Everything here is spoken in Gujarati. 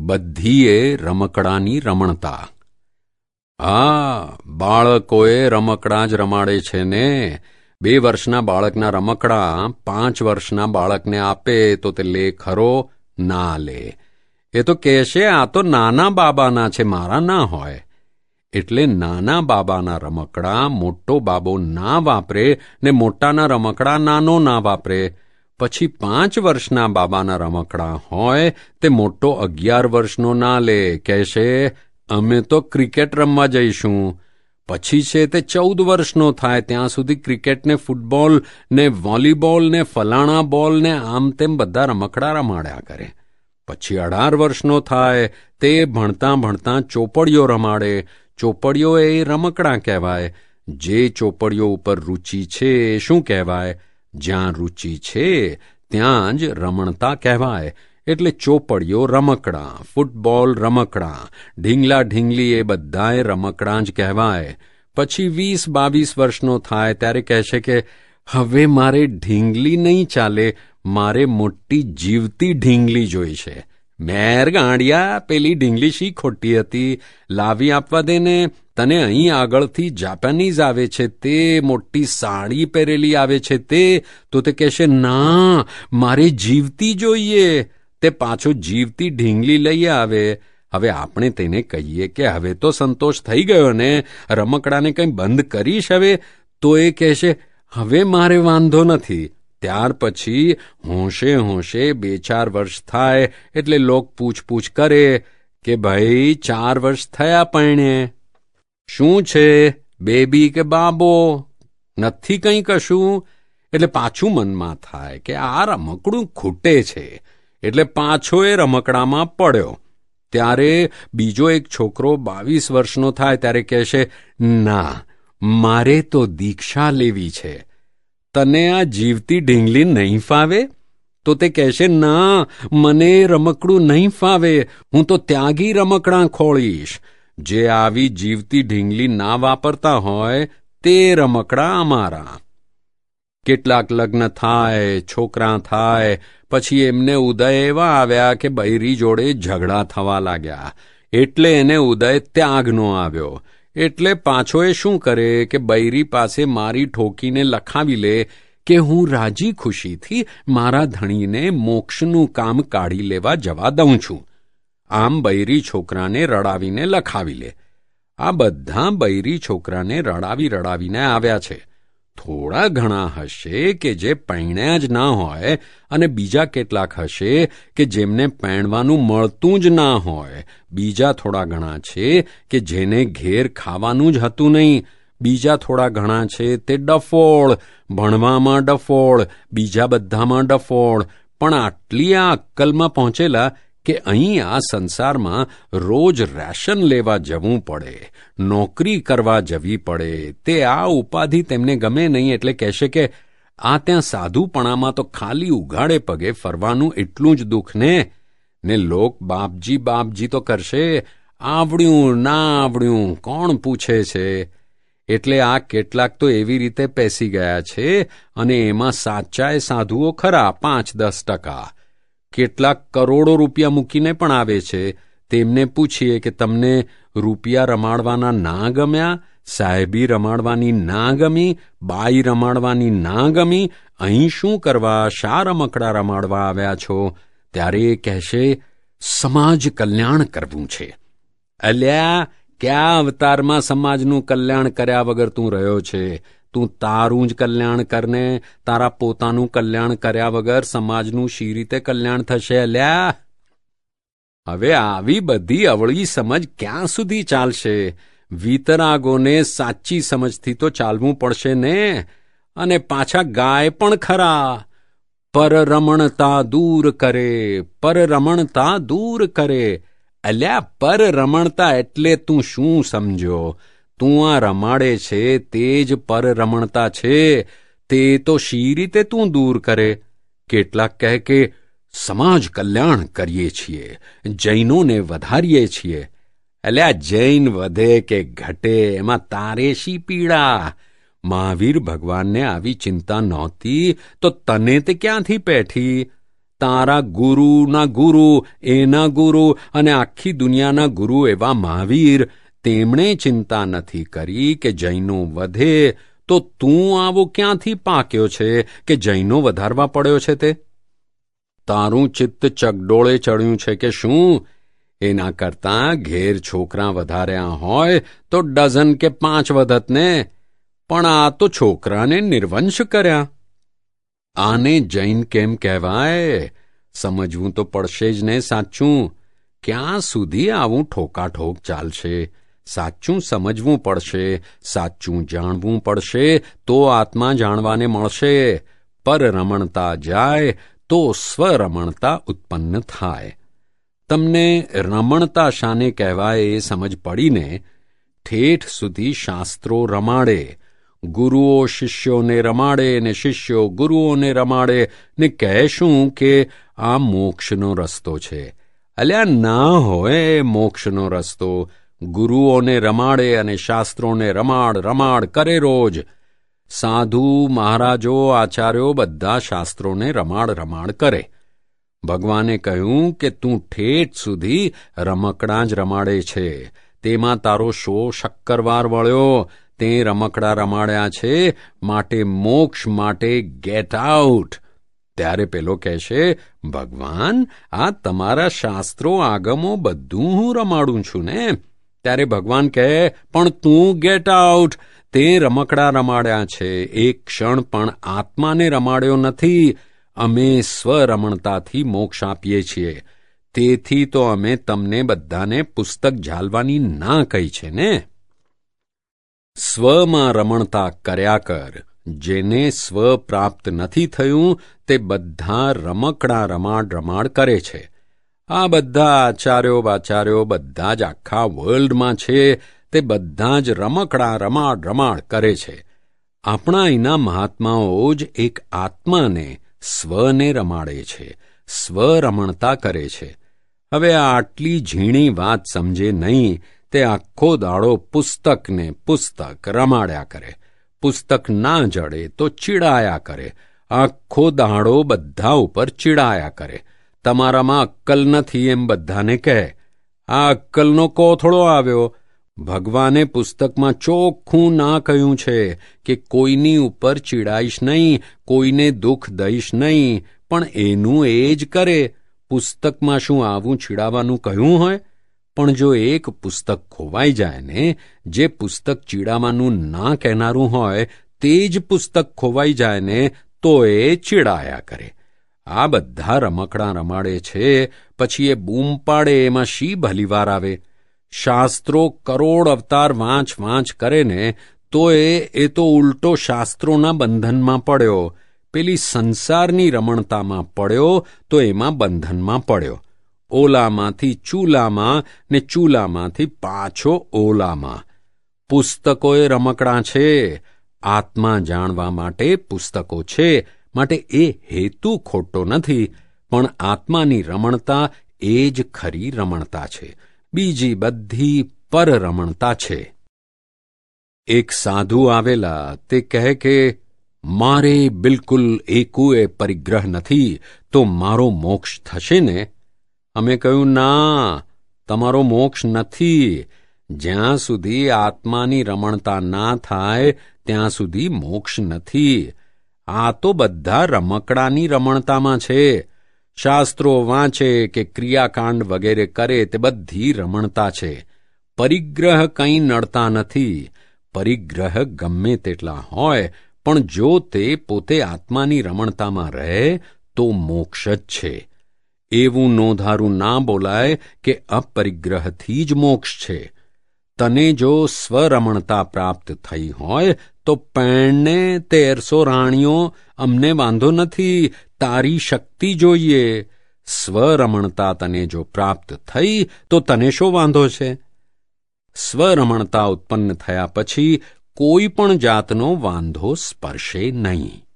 બધીએ રમકડાની રમણતા. હા, બાળકોએ રમકડા જ રમાડે છે ને. બે વર્ષના બાળકના રમકડા પાંચ વર્ષના બાળકને આપે તો તે લે ખરો ના લે. એ તો કહેશે, આ તો નાના બાબાના છે, મારા ના હોય. એટલે નાના બાબાના રમકડા મોટો બાબો ના વાપરે ને મોટાના રમકડા નાનો ના વાપરે. પછી પાંચ વર્ષના બાબાના રમકડા હોય તે મોટો અગિયાર વર્ષનો ના લે કહેશે, અમે તો ક્રિકેટ રમવા જઈશું. પછી છે તે ચૌદ વર્ષનો થાય, ત્યાં સુધી ક્રિકેટને ફૂટબોલ ને વોલીબોલ ને ફલાણા બોલ ને આમ તેમ બધા રમકડા રમાડ્યા કરે. પછી અઢાર વર્ષનો થાય, તે ભણતા ભણતા ચોપડીઓ રમાડે. ચોપડીઓ એ રમકડા કહેવાય. જે ચોપડીઓ ઉપર રુચિ છે શું કહેવાય? જ્યાં રુચિ છે, ત્યાં જ રમણતા કહેવાય. એટલે ચોપડીઓ રમકડાં, ફૂટબોલ રમકડાં ઢીંગલા ઢીંગલી એ બધાએ રમકડાં જ કહેવાય. પછી વીસ બાવીસ વર્ષનો થાય ત્યારે કહેશે કે, હવે મારે ઢીંગલી નહીં ચાલે, મારે મોટી જીવતી ઢીંગલી જોઈ છે. મેર ગાંડિયા પેલી ઢીંગલી શી ખોટી હતી? લાવી આપવા દે ને. તને અહીં આગળથી જાપાનીઝ આવે છે, તે મોટી સાડી પહેરેલી આવે છે તે, તો તે કહેશે, ના, મારે જીવતી જોઈએ. તે પાછો જીવતી ઢીંગલી લઈ આવે. હવે આપણે તેને કહીએ કે હવે તો સંતોષ થઈ ગયો ને, રમકડાને કંઈ બંધ કરીશ હવે? તો એ કહેશે, હવે મારે વાંધો નથી. ત્યાર પછી હોંશે હોંશે બે ચાર વર્ષ થાય, એટલે લોક પૂછપૂછ કરે કે, ભાઈ, ચાર વર્ષ થયા પૈણે શું છે? બેબી કે બાબો? નથી કંઈ કશું? એટલે પાછું મનમાં થાય કે આ રમકડું ખૂટે છે. એટલે પાછો એ રમકડામાં પડ્યો. ત્યારે બીજો એક છોકરો બાવીસ વર્ષનો થાય ત્યારે કહેશે, ના, મારે તો દીક્ષા લેવી છે. તને આ જીવતી ઢીંગલી નહીં ફાવે? તો તે કહેશે, ના, મને રમકડું નહીં ફાવે. હું તો ત્યાગી રમકડાં ખોળીશ. જે આવી જીવતી ઢીંગલી ના વાપરતા હોય તે રમકડા અમારા. કેટલાક લગ્ન થાય, છોકરા થાય, પછી એમને ઉદય એવા આવ્યા કે બૈરી જોડે ઝઘડા થવા લાગ્યા. એટલે એને ઉદય ત્યાગનો આવ્યો. એટલે પાછો એ શું કરે કે બૈરી પાસે મારી ઠોકીને લખાવી લે કે હું રાજી ખુશીથી મારા ધણીને મોક્ષનું કામ કાઢી લેવા જવા દઉં છું. આમ બૈરી છોકરાને રડાવીને લખાવી લે. આ બધા બૈરી છોકરાને રડાવી રડાવીને આવ્યા છે. થોડા ઘણા હશે કે જે પૈણ્યા જ ના હોય અને બીજા કેટલાક હશે કે જેમને પહેણવાનું મળતું જ ના હોય. બીજા થોડા ઘણા છે કે જેને ઘેર ખાવાનું જ હતું નહીં. બીજા થોડા ઘણા છે તે ડફોળ, ભણવામાં ડફોળ, બીજા બધામાં ડફોળ. પણ આટલી આ અક્કલમાં પહોંચેલા કે અહીં આ સંસારમાં રોજ રેશન લેવા જવું પડે, નોકરી કરવા જવી પડે, તે આ ઉપાધિ તેમને ગમે નહીં એટલે કહેશે કે આ ત્યાં સાધુપણામાં તો ખાલી ઉઘાડે પગે ફરવાનું એટલું જ દુઃખ ને ને લોક બાપજી બાપજી તો કરશે, આવડ્યું ના આવડ્યું કોણ પૂછે છે? એટલે આ કેટલાક તો એવી રીતે પેસી ગયા છે અને એમાં સાચાએ સાધુઓ ખરા પાંચ દસ ટકા કેટલાક કરોડો રૂપિયા મૂકીને પણ આવે છે. તેમને પૂછીએ કે તમને રૂપિયા રમાડવાના ના ગમ્યા, સાહેબી રમાડવાની ના ગમી, બાઈ રમાડવાની ના ગમી, અહીં શું કરવા, શા રમકડા રમાડવા આવ્યા છો? ત્યારે એ કહેશે, સમાજ કલ્યાણ કરવું છે. અલ્યા, ક્યાં અવતારમાં સમાજનું કલ્યાણ કર્યા વગર તું રહ્યો છે? તું તારું જ કલ્યાણ કરને, તારા પોતાનું કલ્યાણ કર્યા વગર સમાજનું શી રીતે કલ્યાણ થશે? અલ્યા હવે આવી બધી અવળી સમજ ક્યાં સુધી ચાલશે? વીતરાગોને સાચી સમજથી તો ચાલવું પડશે ને? અને પાછા ગાય પણ ખરા. પરરમણતા દૂર કરે, પરરમણતા દૂર કરે. અલ્યા, પરરમણતા એટલે તું શું સમજો તું આ રમાડે છે, તે જ પર રમણતા છે. તે તો શી રીતે તું દૂર કરે? કેટલાક કહે કે, સમાજ કલ્યાણ કરીએ છીએ, જૈનોને વધારીએ છીએ. અલ્યા જૈન વધે કે ઘટે, એમાં તારે શી પીડા? મહાવીર ભગવાનને આવી ચિંતા નહોતી, તો તને તે ક્યાંથી પેઠી? તારા ગુરુના ગુરુ, એના ગુરુ અને આખી દુનિયાના ગુરુ એવા મહાવીર તેમણે ચિંતા નથી કરી કે જૈનો વધે, તો તું આવો ક્યાંથી પાક્યો છે કે જૈનો વધારવા પડ્યો છે તે? તારું ચિત્ત ચગડોળે ચડ્યું છે કે શું? એના કરતાં ઘેર છોકરા વધાર્યા હોય તો ડઝન કે પાંચ વધત ને પણ આ તો છોકરાને નિર્વંશ કર્યા. આને જૈન કેમ કહેવાય? સમજવું તો પડશે જ ને સાચું. ક્યાં સુધી આવું ઠોકાઠોક ચાલશે? સાચું સમજવું પડશે, સાચું જાણવું પડશે, તો આત્મા જાણવાને મળશે. પર રમણતા જાય, તો સ્વરમણતા ઉત્પન્ન થાય. તમને રમણતા શાને કહેવાય એ સમજ પડીને ઠેઠ સુધી શાસ્ત્રો રમાડે. ગુરુઓ શિષ્યોને રમાડે ને શિષ્યો ગુરુઓને રમાડે ને કહેશું કે આ મોક્ષનો રસ્તો છે. અલ્યા ના હોય મોક્ષનો રસ્તો. ગુરુઓને રમાડે અને શાસ્ત્રોને રમાડ રમાડ કરે રોજ. સાધુ, મહારાજો, આચાર્યો બધા શાસ્ત્રોને રમાડ રમાડ કરે. ભગવાને કહ્યું કે તું ઠેઠ સુધી રમકડાં જ રમાડે છે. તેમાં તારો શો શક્કરવાર વળ્યો. તે રમકડા રમાડ્યા છે માટે મોક્ષ, માટે ગેટ આઉટ ત્યારે પેલો કહેશે, ભગવાન, આ તમારા શાસ્ત્રો, આગમો બધું હું રમાડું છું ને? ત્યારે ભગવાન કહે, પણ તું ગેટ આઉટ તે રમકડા રમાડ્યા છે. એક ક્ષણ પણ આત્માને રમાડ્યો નથી. અમે સ્વરમણતાથી મોક્ષ આપીએ છીએ. તેથી તો અમે તમને બધાને પુસ્તક ઝાલવાની ના કહી છે ને? સ્વમાં રમણતા કર્યા કર. જેને સ્વ પ્રાપ્ત નથી થયું, તે બધા રમકડા રમાડ રમાડ કરે છે. આ બધા આચાર્યો બાચાર્યો બધા જ આખા વર્લ્ડમાં છે. તે બધા જ રમકડા રમાડ રમાડ કરે છે. આપણા અહીંના મહાત્માઓ જ એક આત્માને સ્વને રમાડે છે, સ્વરમણતા કરે છે. હવે આટલી ઝીણી વાત સમજે નહીં, તે આખો દાડો પુસ્તકને પુસ્તક રમાડ્યા કરે. પુસ્તક ના જડે તો ચીડાયા કરે. આખો દાડો બધા ઉપર ચીડાયા કરે. તમારામાં અક્કલ નથી એમ બધાને કહે. આ અક્કલનો કોથળો આવ્યો. ભગવાને પુસ્તકમાં ચોખ્ખું ના કહ્યું છે કે કોઈની ઉપર ચીડાઈશ નહીં, કોઈને દુઃખ દઈશ નહીં, પણ એનું એ જ કરે. પુસ્તકમાં શું આવું ચીડાવાનું કહ્યું હોય? પણ જો એક પુસ્તક ખોવાઈ જાય ને, જે પુસ્તક ચીડાવાનું ના કહેનારું હોય, તે જ પુસ્તક ખોવાઈ જાય ને, તો એ ચીડાયા કરે. આ બધા રમકડાં રમાડે છે, પછી એ બૂમ પાડે, એમાં શી ભલીવાર આવે. શાસ્ત્રો કરોડ અવતાર વાંચ વાંચ કરે ને, તો એ એ તો ઉલટો શાસ્ત્રોના બંધનમાં પડ્યો. પેલી સંસારની રમણતામાં પડ્યો, તો એમાં બંધનમાં પડ્યો. ઓલામાંથી ચૂલામાં ને ચૂલામાંથી પાછો ઓલામાં. પુસ્તકોએ રમકડાં છે. આત્મા જાણવા માટે પુસ્તકો છે. માટે એ હેતુ ખોટો નથી, પણ આત્માની રમણતા એ જ ખરી રમણતા છે. બીજી બધી પરરમણતા છે. એક સાધુ આવેલા તે કહે કે, મારે બિલકુલ એકુએ પરિગ્રહ નથી, તો મારો મોક્ષ થશે ને? અમે કહ્યું, ના, તમારો મોક્ષ નથી. જ્યાં સુધી આત્માની રમણતા ના થાય, ત્યાં સુધી મોક્ષ નથી. આ તો બધા રમકડાની રમણતામાં છે. શાસ્ત્રો વાંચે કે ક્રિયાકાંડ વગેરે કરે તે બધી રમણતા છે. પરિગ્રહ કંઈ નડતા નથી. પરિગ્રહ ગમે તેટલા હોય, પણ જો તે પોતે આત્માની રમણતામાં રહે, તો મોક્ષ જ છે. એવું નોંધારું ના બોલાય કે અપરિગ્રહથી જ મોક્ષ છે. તને જો સ્વરમણતા પ્રાપ્ત થઈ હોય તો પેણને તેરસો રાણીઓ અમને વાંધો નથી, તારી શક્તિ જોઈએ. સ્વરમણતા તને જો પ્રાપ્ત થઈ, તો તને શો વાંધો છે? સ્વરમણતા ઉત્પન્ન થયા પછી કોઈ પણ જાતનો વાંધો સ્પર્શે નહીં.